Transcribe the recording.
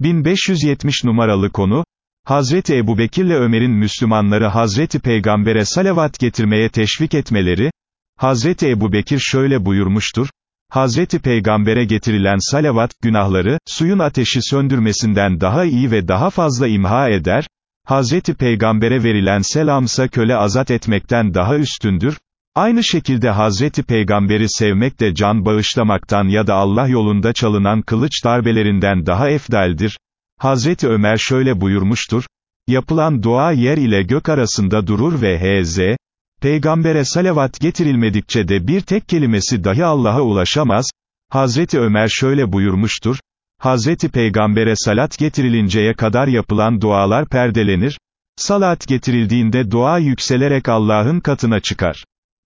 1570 numaralı konu, Hazreti Ebubekirle Ömer'in Müslümanları Hazreti Peygamber'e salavat getirmeye teşvik etmeleri, Hazreti Ebubekir şöyle buyurmuştur, Hazreti Peygamber'e getirilen salavat, günahları, suyun ateşi söndürmesinden daha iyi ve daha fazla imha eder, Hazreti Peygamber'e verilen selamsa köle azat etmekten daha üstündür, Aynı şekilde Hazreti Peygamber'i sevmek de can bağışlamaktan ya da Allah yolunda çalınan kılıç darbelerinden daha efdaldir. Hazreti Ömer şöyle buyurmuştur, yapılan dua yer ile gök arasında durur ve H.Z. Peygambere salavat getirilmedikçe de bir tek kelimesi dahi Allah'a ulaşamaz. Hazreti Ömer şöyle buyurmuştur, Hazreti Peygamber'e salat getirilinceye kadar yapılan dualar perdelenir, salat getirildiğinde dua yükselerek Allah'ın katına çıkar.